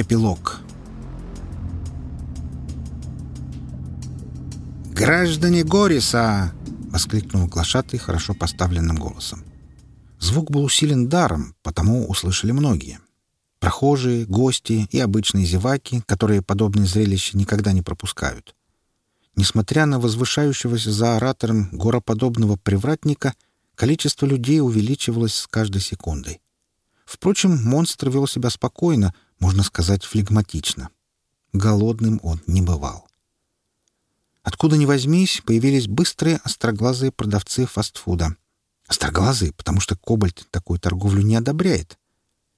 Эпилог «Граждане Гориса!» — воскликнул глашатый хорошо поставленным голосом. Звук был усилен даром, потому услышали многие. Прохожие, гости и обычные зеваки, которые подобные зрелища никогда не пропускают. Несмотря на возвышающегося за оратором гороподобного привратника, количество людей увеличивалось с каждой секундой. Впрочем, монстр вел себя спокойно, можно сказать, флегматично. Голодным он не бывал. Откуда ни возьмись, появились быстрые остроглазые продавцы фастфуда. Остроглазые, потому что Кобальт такую торговлю не одобряет.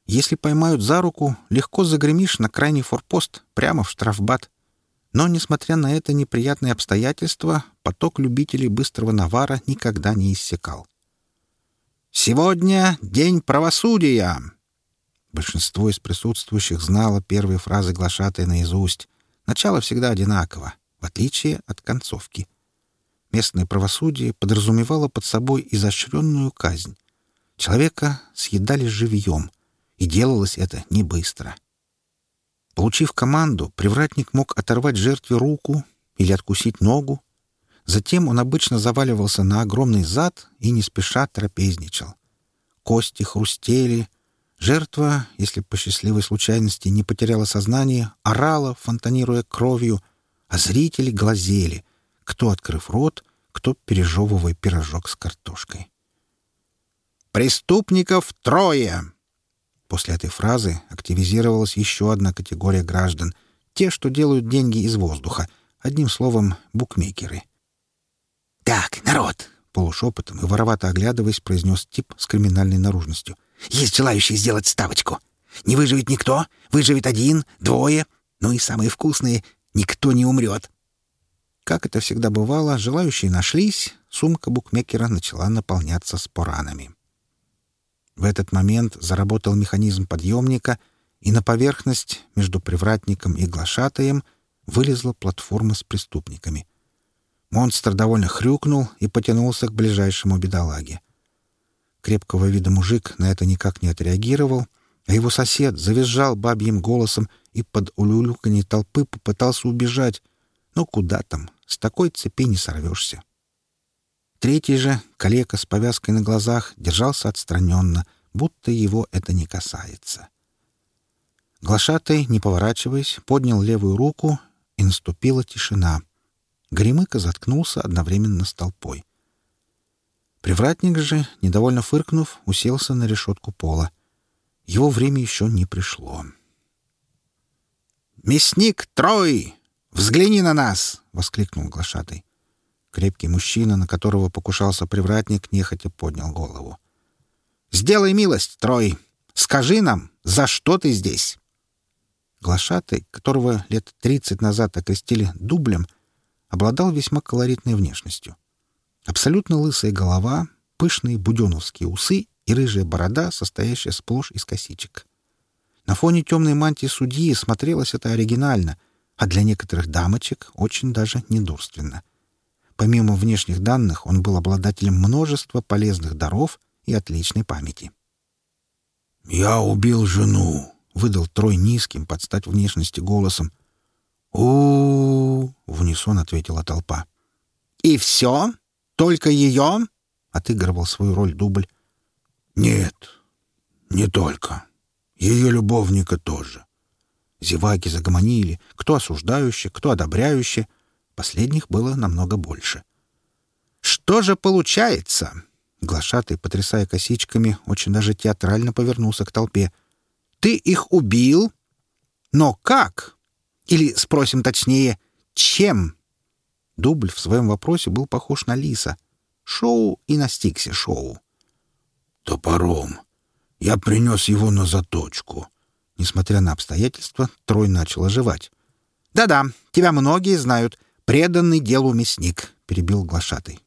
Если поймают за руку, легко загремишь на крайний форпост, прямо в штрафбат. Но, несмотря на это неприятные обстоятельства, поток любителей быстрого навара никогда не иссякал. «Сегодня день правосудия!» Большинство из присутствующих знало первые фразы глашатой наизусть. Начало всегда одинаково, в отличие от концовки. Местное правосудие подразумевало под собой изощренную казнь. Человека съедали живьем, и делалось это не быстро. Получив команду, привратник мог оторвать жертве руку или откусить ногу. Затем он обычно заваливался на огромный зад и не спеша трапезничал. Кости хрустели. Жертва, если по счастливой случайности не потеряла сознание, орала, фонтанируя кровью, а зрители глазели, кто открыв рот, кто пережевывая пирожок с картошкой. «Преступников трое!» После этой фразы активизировалась еще одна категория граждан — те, что делают деньги из воздуха, одним словом, букмекеры. «Так, народ!» — полушепотом и воровато оглядываясь, произнес тип с криминальной наружностью. «Есть желающие сделать ставочку. Не выживет никто, выживет один, двое, ну и самые вкусные — никто не умрет». Как это всегда бывало, желающие нашлись, сумка букмекера начала наполняться споранами. В этот момент заработал механизм подъемника, и на поверхность между привратником и глашатаем вылезла платформа с преступниками. Монстр довольно хрюкнул и потянулся к ближайшему бедолаге. Крепкого вида мужик на это никак не отреагировал, а его сосед завизжал бабьим голосом и под улюлюканье толпы попытался убежать. Но куда там, с такой цепи не сорвешься. Третий же, калека с повязкой на глазах, держался отстраненно, будто его это не касается. Глашатай, не поворачиваясь, поднял левую руку, и наступила тишина. Гремыка заткнулся одновременно с толпой. Привратник же, недовольно фыркнув, уселся на решетку пола. Его время еще не пришло. «Мясник Трой! Взгляни на нас!» — воскликнул глашатый. Крепкий мужчина, на которого покушался привратник, нехотя поднял голову. «Сделай милость, Трой! Скажи нам, за что ты здесь?» Глашатый, которого лет тридцать назад окрестили дублем, обладал весьма колоритной внешностью. Абсолютно лысая голова, пышные буденовские усы и рыжая борода, состоящая сплошь из косичек. На фоне темной мантии судьи смотрелось это оригинально, а для некоторых дамочек очень даже недурственно. Помимо внешних данных, он был обладателем множества полезных даров и отличной памяти. «Я убил жену», — выдал Трой низким, под стать внешности голосом. у, -у, -у в унисон ответила толпа. «И все? Только ее?» — отыгрывал свою роль дубль. «Нет, не только. Ее любовника тоже». Зеваки загомонили, кто осуждающе, кто одобряюще — Последних было намного больше. «Что же получается?» Глашатый, потрясая косичками, очень даже театрально повернулся к толпе. «Ты их убил? Но как? Или, спросим точнее, чем?» Дубль в своем вопросе был похож на лиса. Шоу и на Стиксе шоу. «Топором. Я принес его на заточку». Несмотря на обстоятельства, Трой начал оживать. «Да-да, тебя многие знают преданный делу мясник», — перебил глашатый.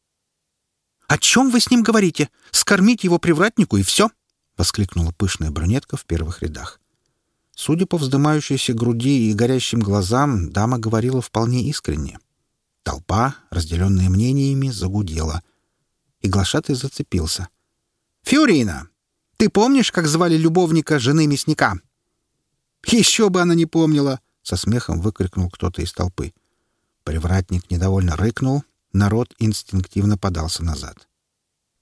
«О чем вы с ним говорите? Скормить его привратнику и все?» — воскликнула пышная брюнетка в первых рядах. Судя по вздымающейся груди и горящим глазам, дама говорила вполне искренне. Толпа, разделенная мнениями, загудела. И глашатый зацепился. «Фюрина, ты помнишь, как звали любовника жены мясника?» Еще бы она не помнила!» — со смехом выкрикнул кто-то из толпы. Привратник недовольно рыкнул, народ инстинктивно подался назад.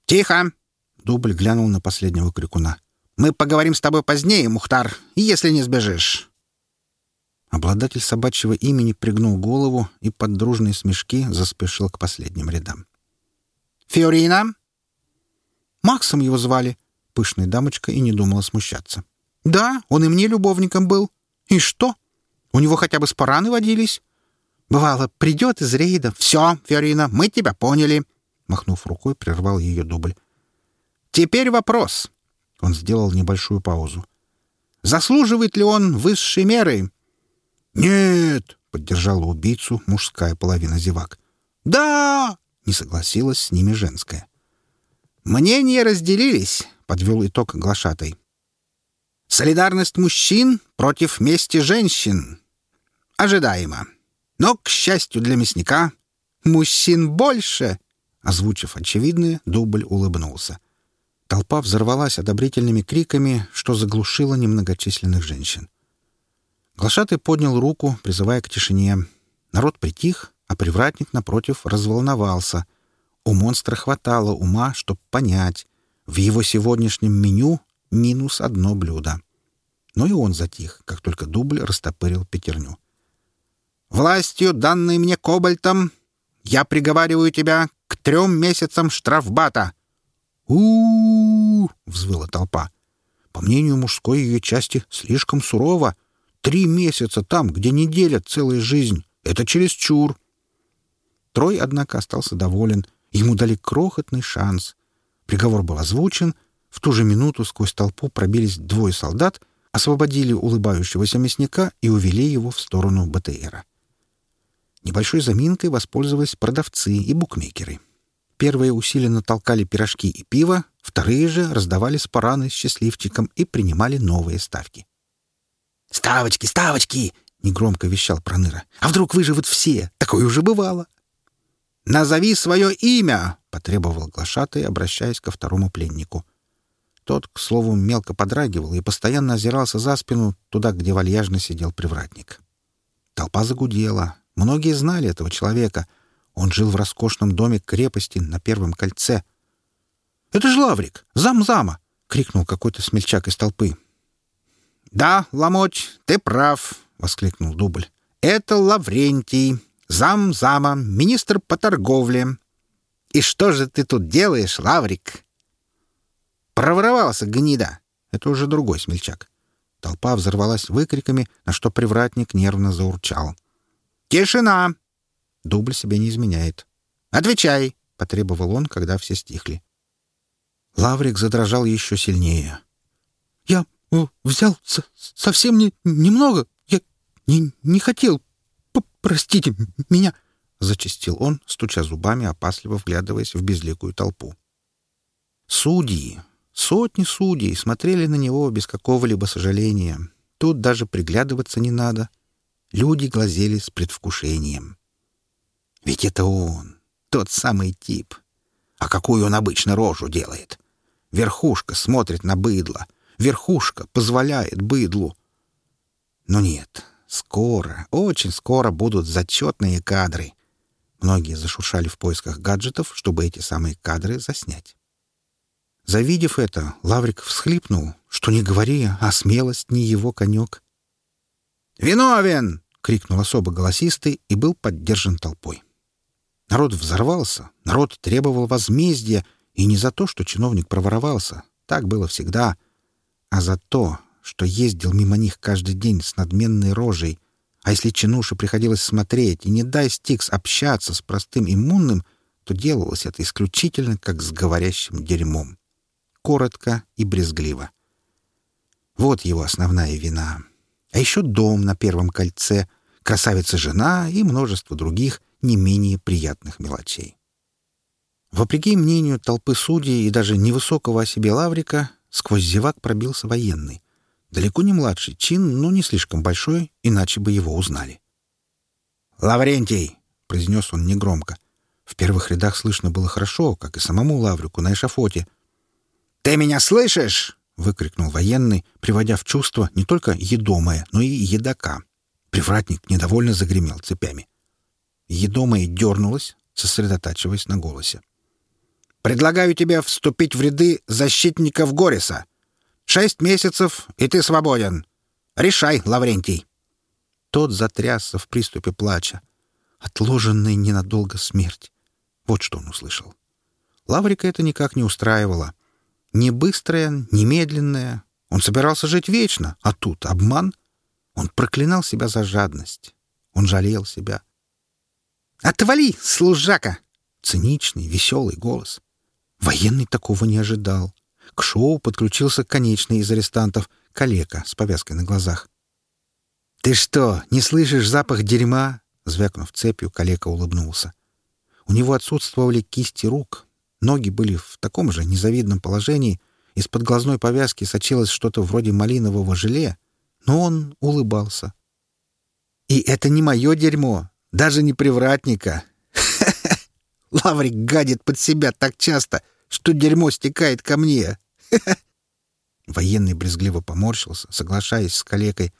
«Тихо!» — дубль глянул на последнего крикуна. «Мы поговорим с тобой позднее, Мухтар, если не сбежишь». Обладатель собачьего имени пригнул голову и под дружные смешки заспешил к последним рядам. «Фиорина?» «Максом его звали», — пышная дамочка и не думала смущаться. «Да, он и мне любовником был. И что? У него хотя бы спараны водились. Бывало, придет из рейда. Все, Фиорина, мы тебя поняли». Махнув рукой, прервал ее дубль. «Теперь вопрос». Он сделал небольшую паузу. «Заслуживает ли он высшей меры?» «Нет!» — поддержала убийцу мужская половина зевак. «Да!» — не согласилась с ними женская. «Мнения разделились», — подвел итог глашатай. «Солидарность мужчин против мести женщин. Ожидаемо. Но, к счастью для мясника, мужчин больше!» Озвучив очевидное, дубль улыбнулся. Толпа взорвалась одобрительными криками, что заглушило немногочисленных женщин. Глашатый поднял руку, призывая к тишине. Народ притих, а привратник, напротив, разволновался. У монстра хватало ума, чтобы понять. В его сегодняшнем меню минус одно блюдо. Но и он затих, как только дубль растопырил пятерню. «Властью, данной мне кобальтом, я приговариваю тебя к трем месяцам штрафбата!» У, взвыла толпа. По мнению мужской ее части, слишком сурово. Три месяца там, где неделя целая жизнь. Это чересчур. Трой, однако, остался доволен. Ему дали крохотный шанс. Приговор был озвучен. В ту же минуту сквозь толпу пробились двое солдат, освободили улыбающегося мясника и увели его в сторону БТРа. Небольшой заминкой воспользовались продавцы и букмекеры. Первые усиленно толкали пирожки и пиво, вторые же раздавали спараны с счастливчиком и принимали новые ставки. «Ставочки, ставочки!» — негромко вещал Проныра. «А вдруг выживут все? Такое уже бывало!» «Назови свое имя!» — потребовал глашатый, обращаясь ко второму пленнику. Тот, к слову, мелко подрагивал и постоянно озирался за спину туда, где вальяжно сидел привратник. Толпа загудела. Многие знали этого человека. Он жил в роскошном доме крепости на Первом кольце. «Это же Лаврик! Зам-зама!» — крикнул какой-то смельчак из толпы. «Да, Ломоть, ты прав», — воскликнул Дубль. «Это Лаврентий, зам-зама, министр по торговле. И что же ты тут делаешь, Лаврик?» «Проворовался, гнида!» Это уже другой смельчак. Толпа взорвалась выкриками, на что привратник нервно заурчал. «Тишина!» Дубль себе не изменяет. «Отвечай!» — потребовал он, когда все стихли. Лаврик задрожал еще сильнее. «Я взял со совсем не немного. Я не, не хотел. Простите меня!» — зачастил он, стуча зубами, опасливо вглядываясь в безликую толпу. Судьи, сотни судей смотрели на него без какого-либо сожаления. Тут даже приглядываться не надо. Люди глазели с предвкушением. Ведь это он, тот самый тип. А какую он обычно рожу делает? Верхушка смотрит на быдло — Верхушка позволяет быдлу. Но нет, скоро, очень скоро будут зачетные кадры. Многие зашуршали в поисках гаджетов, чтобы эти самые кадры заснять. Завидев это, Лаврик всхлипнул, что не говори, а смелость не его конек. «Виновен!» — крикнул особо голосистый и был поддержан толпой. Народ взорвался, народ требовал возмездия, и не за то, что чиновник проворовался. Так было всегда — а за то, что ездил мимо них каждый день с надменной рожей, а если чинуше приходилось смотреть и не дай Стикс общаться с простым иммунным, то делалось это исключительно как с говорящим дерьмом. Коротко и брезгливо. Вот его основная вина. А еще дом на Первом кольце, красавица-жена и множество других не менее приятных мелочей. Вопреки мнению толпы судей и даже невысокого о себе Лаврика, Сквозь зевак пробился военный. Далеко не младший чин, но не слишком большой, иначе бы его узнали. «Лаврентий!» — произнес он негромко. В первых рядах слышно было хорошо, как и самому Лаврику на эшафоте. «Ты меня слышишь?» — выкрикнул военный, приводя в чувство не только едомое, но и едока. Привратник недовольно загремел цепями. Едомое дернулась, сосредотачиваясь на голосе. «Предлагаю тебе вступить в ряды защитников Гориса. Шесть месяцев, и ты свободен. Решай, Лаврентий!» Тот затрясся в приступе плача. Отложенная ненадолго смерть. Вот что он услышал. Лаврика это никак не устраивало. Не быстрая, не медленная. Он собирался жить вечно, а тут обман. Он проклинал себя за жадность. Он жалел себя. «Отвали, служака!» Циничный, веселый голос. Военный такого не ожидал. К шоу подключился конечный из арестантов, калека с повязкой на глазах. «Ты что, не слышишь запах дерьма?» Звякнув цепью, калека улыбнулся. У него отсутствовали кисти рук. Ноги были в таком же незавидном положении. Из-под глазной повязки сочилось что-то вроде малинового желе, но он улыбался. «И это не мое дерьмо, даже не привратника. Лаврик гадит под себя так часто, что дерьмо стекает ко мне. Военный брезгливо поморщился, соглашаясь с калекой.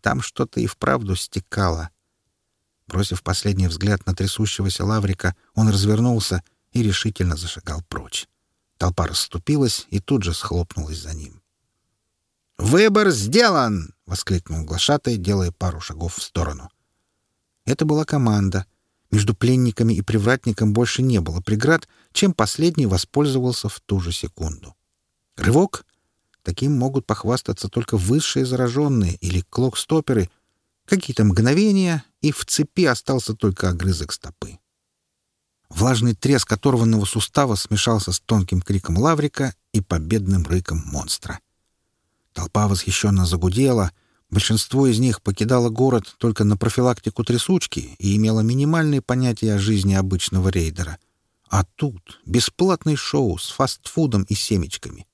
Там что-то и вправду стекало. Бросив последний взгляд на трясущегося Лаврика, он развернулся и решительно зашагал прочь. Толпа расступилась и тут же схлопнулась за ним. «Выбор сделан!» — воскликнул глашатай, делая пару шагов в сторону. Это была команда. Между пленниками и привратником больше не было преград, чем последний воспользовался в ту же секунду. Рывок? Таким могут похвастаться только высшие зараженные или клок-стоперы. Какие-то мгновения, и в цепи остался только огрызок стопы. Влажный треск оторванного сустава смешался с тонким криком лаврика и победным рыком монстра. Толпа восхищенно загудела — Большинство из них покидало город только на профилактику трясучки и имело минимальные понятия о жизни обычного рейдера. А тут бесплатный шоу с фастфудом и семечками.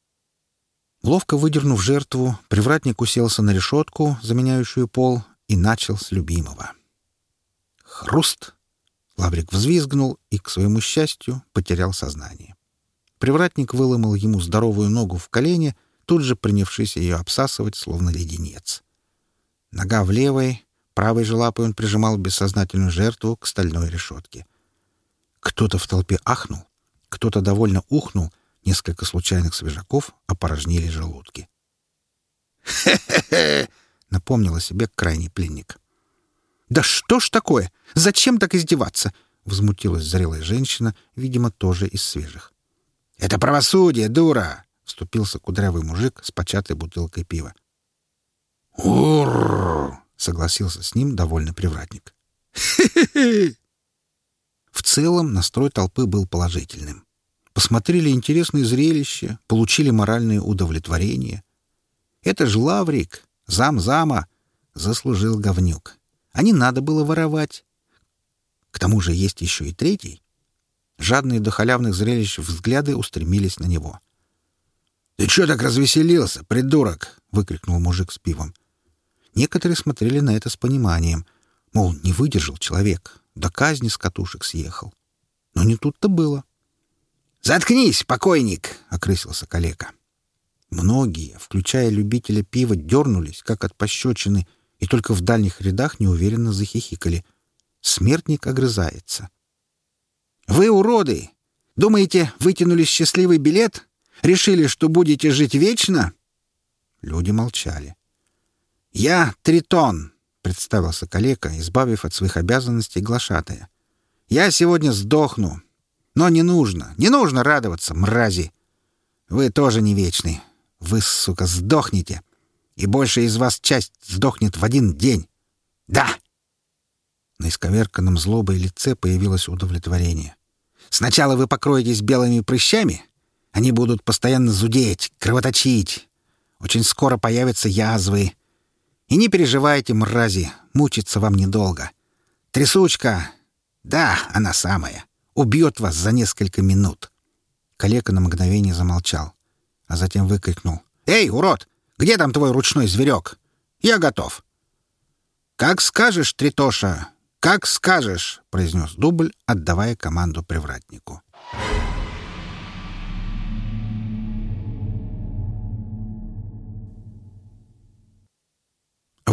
Ловко выдернув жертву, привратник уселся на решетку, заменяющую пол, и начал с любимого. Хруст! Лаврик взвизгнул и, к своему счастью, потерял сознание. Привратник выломал ему здоровую ногу в колене, тут же принявшись ее обсасывать, словно леденец. Нога в левой, правой же лапой он прижимал бессознательную жертву к стальной решетке. Кто-то в толпе ахнул, кто-то довольно ухнул, несколько случайных свежаков опорожнили желудки. «Хе-хе-хе!» — напомнил о себе крайний пленник. «Да что ж такое? Зачем так издеваться?» — возмутилась зрелая женщина, видимо, тоже из свежих. «Это правосудие, дура!» — вступился кудрявый мужик с початой бутылкой пива. «Ур!» — согласился с ним довольный привратник. В целом настрой толпы был положительным. Посмотрели интересные зрелища, получили моральное удовлетворение. Это же Лаврик, зам-зама, заслужил говнюк. А не надо было воровать. К тому же есть еще и третий. Жадные до халявных зрелищ взгляды устремились на него. «Ты что так развеселился, придурок?» — выкрикнул мужик с пивом. Некоторые смотрели на это с пониманием. Мол, не выдержал человек, до казни с катушек съехал. Но не тут-то было. «Заткнись, покойник!» — окрысился калека. Многие, включая любителя пива, дернулись, как от пощечины, и только в дальних рядах неуверенно захихикали. Смертник огрызается. «Вы уроды! Думаете, вытянули счастливый билет? Решили, что будете жить вечно?» Люди молчали. «Я Тритон», — представился калека, избавив от своих обязанностей глашатая. «Я сегодня сдохну. Но не нужно, не нужно радоваться, мрази. Вы тоже не вечны. Вы, сука, сдохнете. И большая из вас часть сдохнет в один день. Да!» На исковерканном злобой лице появилось удовлетворение. «Сначала вы покроетесь белыми прыщами. Они будут постоянно зудеть, кровоточить. Очень скоро появятся язвы» И не переживайте, мрази, мучиться вам недолго. Трясучка, да, она самая, убьет вас за несколько минут. Калека на мгновение замолчал, а затем выкрикнул. «Эй, урод, где там твой ручной зверек? Я готов». «Как скажешь, Тритоша, как скажешь», — произнес дубль, отдавая команду привратнику.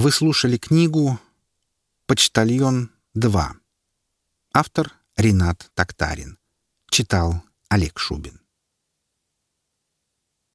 Вы слушали книгу «Почтальон 2». Автор Ренат Токтарин. Читал Олег Шубин.